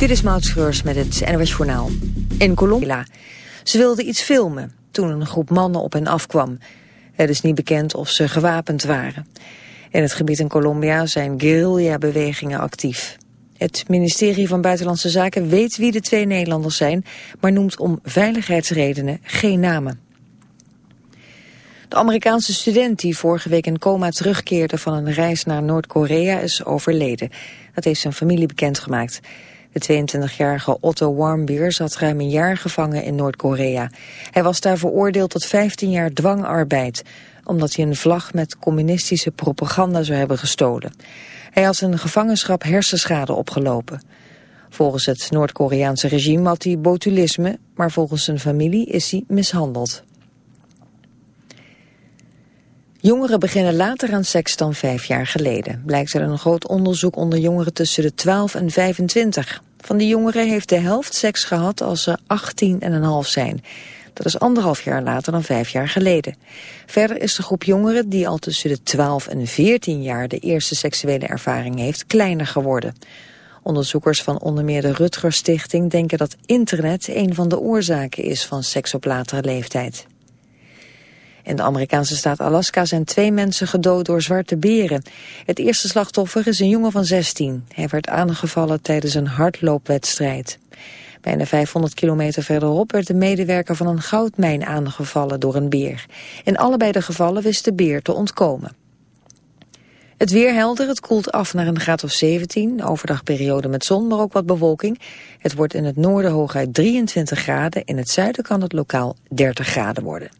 Dit is Maud Schreurs met het NWS Journaal. In Colombia. Ze wilden iets filmen toen een groep mannen op hen afkwam. Het is niet bekend of ze gewapend waren. In het gebied in Colombia zijn guerrilla-bewegingen actief. Het ministerie van Buitenlandse Zaken weet wie de twee Nederlanders zijn... maar noemt om veiligheidsredenen geen namen. De Amerikaanse student die vorige week in coma terugkeerde van een reis naar Noord-Korea is overleden. Dat heeft zijn familie bekendgemaakt. De 22-jarige Otto Warmbier zat ruim een jaar gevangen in Noord-Korea. Hij was daar veroordeeld tot 15 jaar dwangarbeid, omdat hij een vlag met communistische propaganda zou hebben gestolen. Hij had een gevangenschap hersenschade opgelopen. Volgens het Noord-Koreaanse regime had hij botulisme, maar volgens zijn familie is hij mishandeld. Jongeren beginnen later aan seks dan vijf jaar geleden. Blijkt er een groot onderzoek onder jongeren tussen de 12 en 25. Van die jongeren heeft de helft seks gehad als ze 18 en een half zijn. Dat is anderhalf jaar later dan vijf jaar geleden. Verder is de groep jongeren die al tussen de 12 en 14 jaar de eerste seksuele ervaring heeft kleiner geworden. Onderzoekers van onder meer de Rutgers Stichting denken dat internet een van de oorzaken is van seks op latere leeftijd. In de Amerikaanse staat Alaska zijn twee mensen gedood door zwarte beren. Het eerste slachtoffer is een jongen van 16. Hij werd aangevallen tijdens een hardloopwedstrijd. Bijna 500 kilometer verderop werd de medewerker van een goudmijn aangevallen door een beer. In allebei de gevallen wist de beer te ontkomen. Het weer helder, het koelt af naar een graad of 17. Overdagperiode met zon, maar ook wat bewolking. Het wordt in het noorden hooguit 23 graden. In het zuiden kan het lokaal 30 graden worden.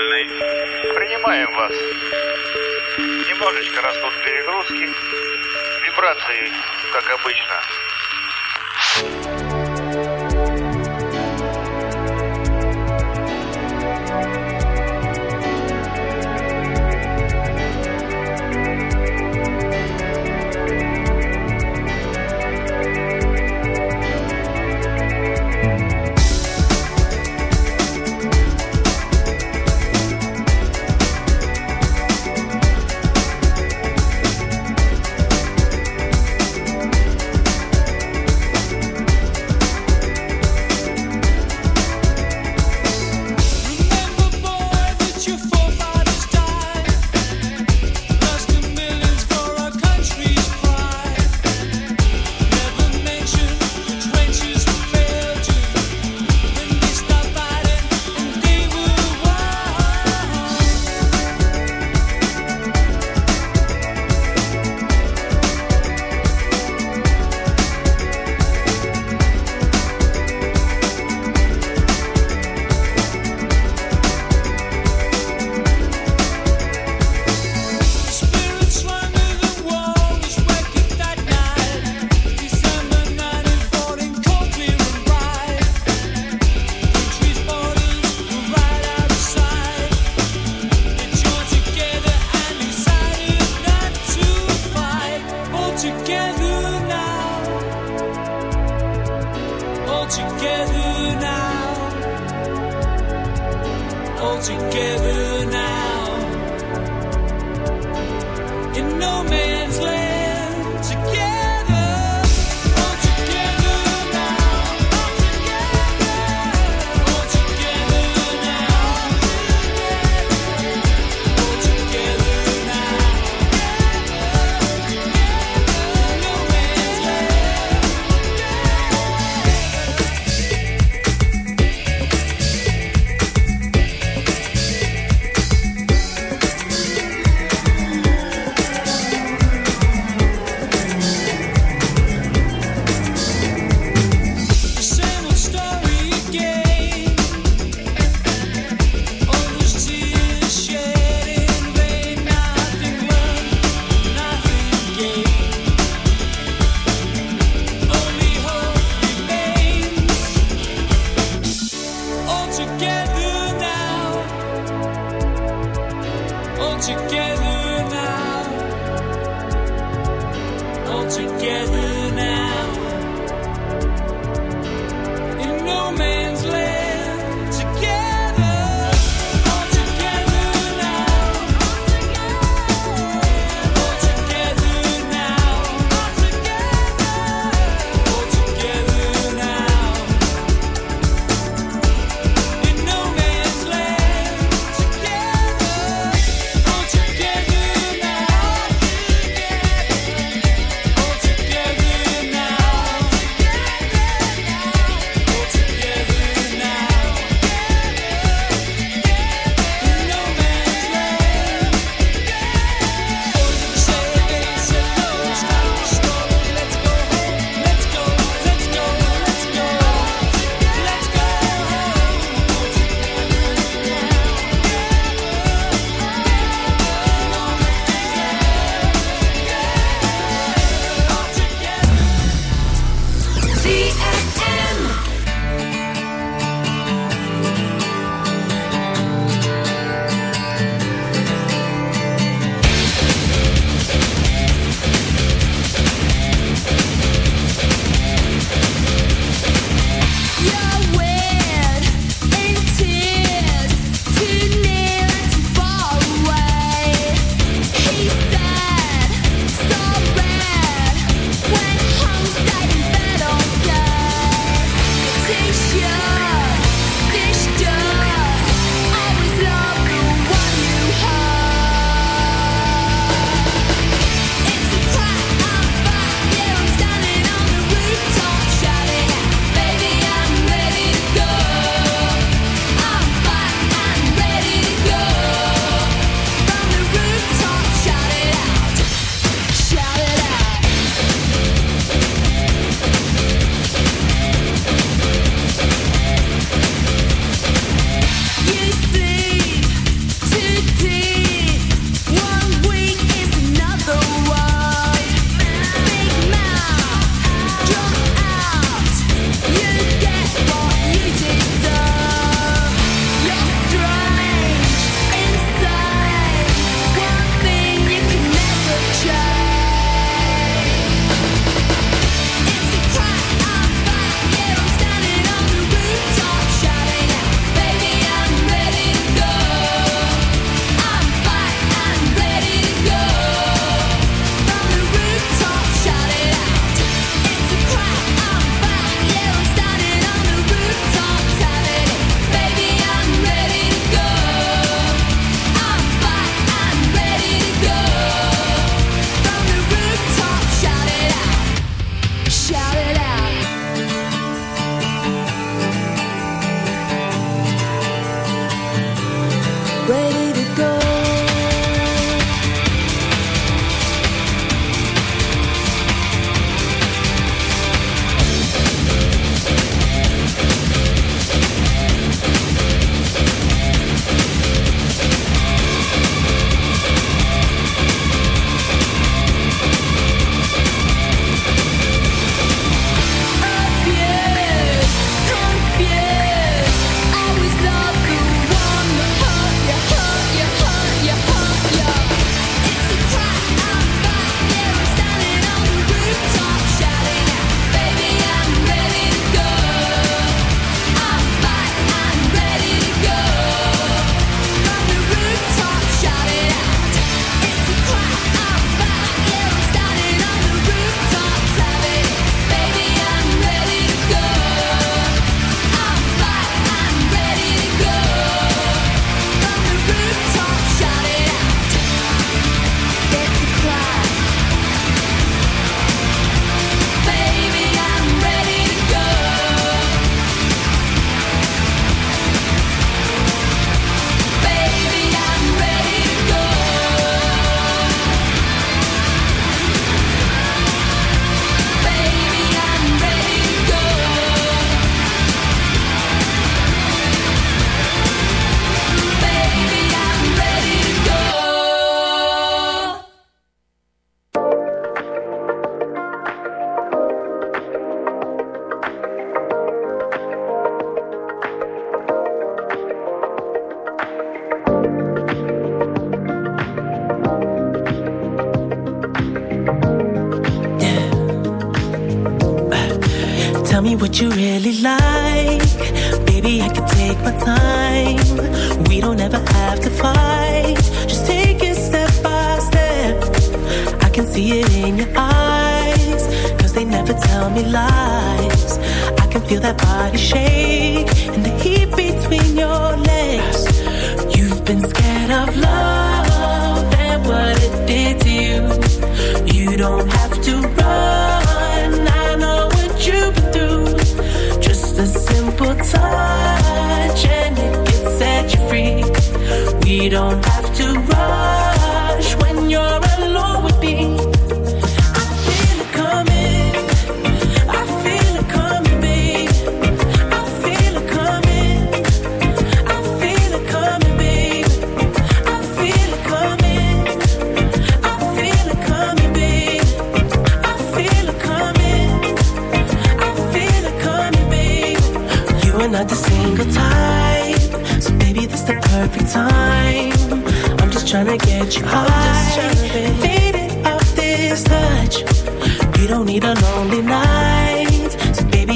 нормальный. Принимаем вас. Немножечко растут перегрузки. Вибрации, как обычно. together now, all together now, in no man.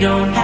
don't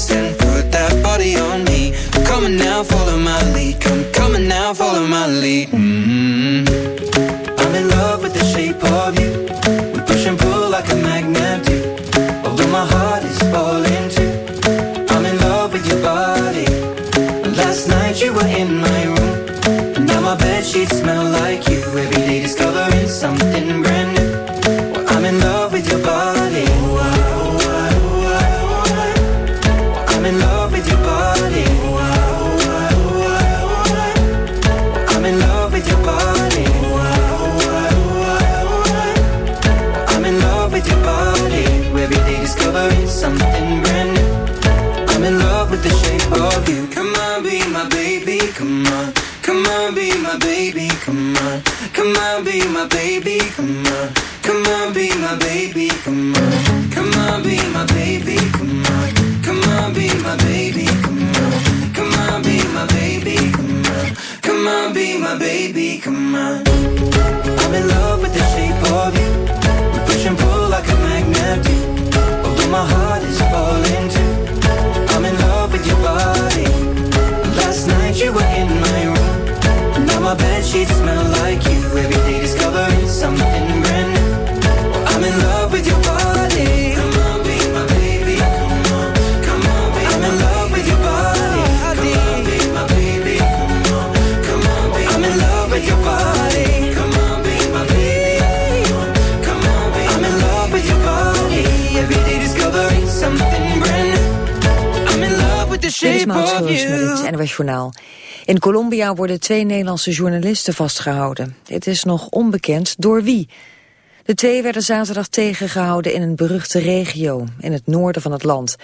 wasted In Colombia worden twee Nederlandse journalisten vastgehouden. Het is nog onbekend door wie. De twee werden zaterdag tegengehouden in een beruchte regio, in het noorden van het land.